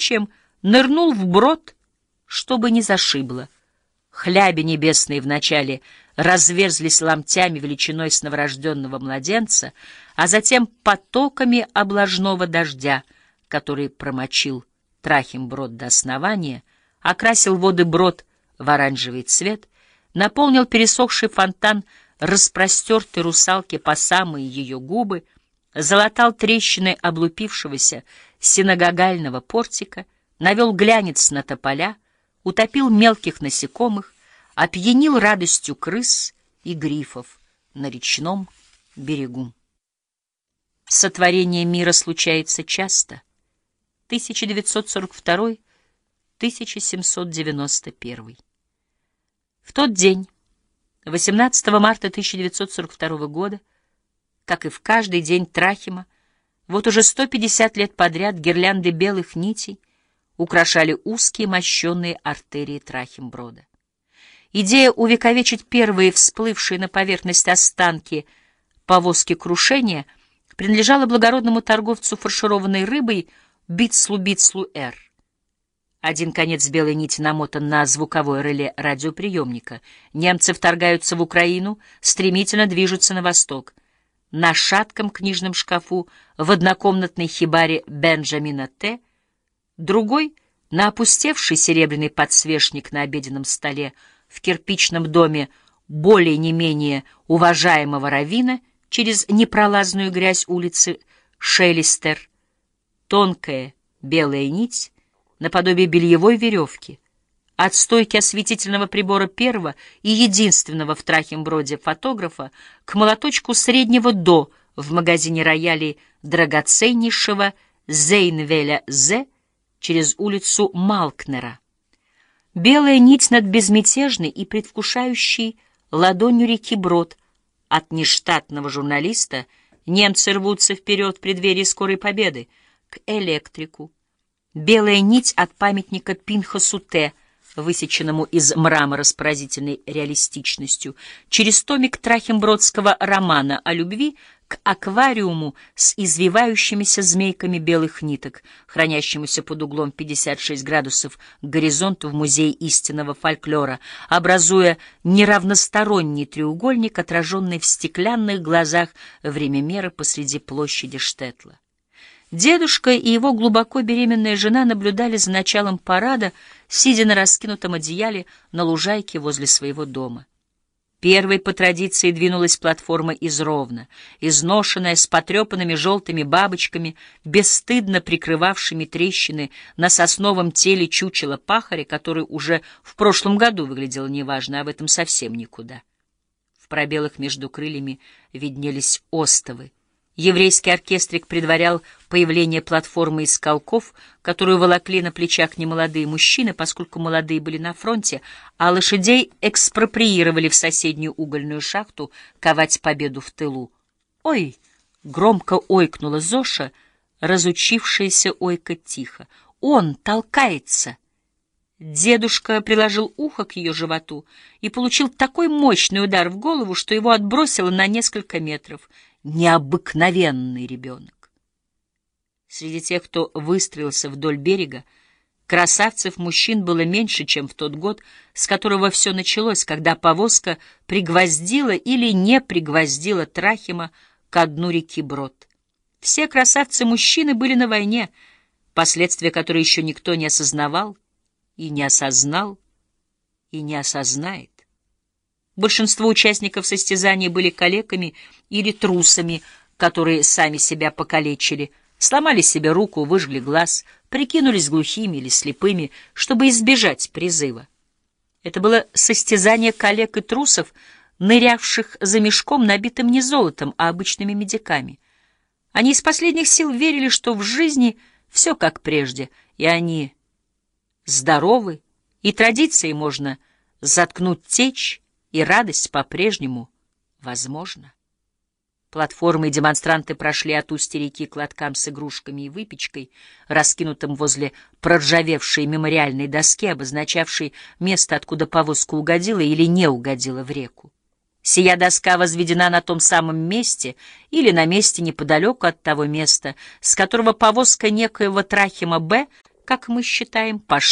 приличием нырнул в брод, чтобы не зашибло. Хляби небесные вначале разверзлись ломтями величиной с новорожденного младенца, а затем потоками облажного дождя, который промочил Трахим брод до основания, окрасил воды брод в оранжевый цвет, наполнил пересохший фонтан распростертой русалки по самые ее губы, залатал трещины облупившегося синагогального портика, навел глянец на тополя, утопил мелких насекомых, опьянил радостью крыс и грифов на речном берегу. Сотворение мира случается часто. 1942-1791. В тот день, 18 марта 1942 года, как и в каждый день Трахима, вот уже 150 лет подряд гирлянды белых нитей украшали узкие мощенные артерии Трахимброда. Идея увековечить первые всплывшие на поверхность останки повозки крушения принадлежала благородному торговцу фаршированной рыбой Битслу-Битслу-Р. Один конец белой нити намотан на звуковое реле радиоприемника. Немцы вторгаются в Украину, стремительно движутся на восток. На шатком книжном шкафу в однокомнатной хибаре Бенджамина Т. Другой — на опустевший серебряный подсвечник на обеденном столе в кирпичном доме более не менее уважаемого равина через непролазную грязь улицы Шелестер. Тонкая белая нить наподобие бельевой веревки. От стойки осветительного прибора первого и единственного в Трахимброде фотографа к молоточку среднего «до» в магазине роялей драгоценнейшего Зейнвеля З через улицу Малкнера. Белая нить над безмятежной и предвкушающей ладонью реки Брод. От нештатного журналиста немцы рвутся вперед в преддверии скорой победы к электрику. Белая нить от памятника Пинхасу Т, высеченному из мрамора с поразительной реалистичностью, через томик Трахимбродского романа о любви к аквариуму с извивающимися змейками белых ниток, хранящемуся под углом 56 градусов к горизонту в Музее истинного фольклора, образуя неравносторонний треугольник, отраженный в стеклянных глазах времямера посреди площади Штетла. Дедушка и его глубоко беременная жена наблюдали за началом парада, сидя на раскинутом одеяле на лужайке возле своего дома. Первой по традиции двинулась платформа из ровно, изношенная, с потрепанными желтыми бабочками, бесстыдно прикрывавшими трещины на сосновом теле чучела пахаря, который уже в прошлом году выглядел неважно, а в этом совсем никуда. В пробелах между крыльями виднелись остовы, Еврейский оркестрик предварял появление платформы из скалков, которую волокли на плечах немолодые мужчины, поскольку молодые были на фронте, а лошадей экспроприировали в соседнюю угольную шахту ковать победу в тылу. «Ой!» — громко ойкнула Зоша, разучившаяся ойкать тихо. «Он толкается!» Дедушка приложил ухо к ее животу и получил такой мощный удар в голову, что его отбросило на несколько метров — необыкновенный ребенок. Среди тех, кто выстроился вдоль берега, красавцев-мужчин было меньше, чем в тот год, с которого все началось, когда повозка пригвоздила или не пригвоздила Трахима к дну реки Брод. Все красавцы-мужчины были на войне, последствия которой еще никто не осознавал и не осознал и не осознает. Большинство участников состязаний были калеками или трусами, которые сами себя покалечили, сломали себе руку, выжгли глаз, прикинулись глухими или слепыми, чтобы избежать призыва. Это было состязание коллег и трусов, нырявших за мешком, набитым не золотом, а обычными медиками. Они из последних сил верили, что в жизни все как прежде, и они здоровы, и традиции можно заткнуть течь, и радость по-прежнему возможна. Платформы и демонстранты прошли от устья реки к лоткам с игрушками и выпечкой, раскинутым возле проржавевшей мемориальной доски, обозначавшей место, откуда повозка угодила или не угодила в реку. Сия доска возведена на том самом месте или на месте неподалеку от того места, с которого повозка некоего Трахима Б как мы считаем, по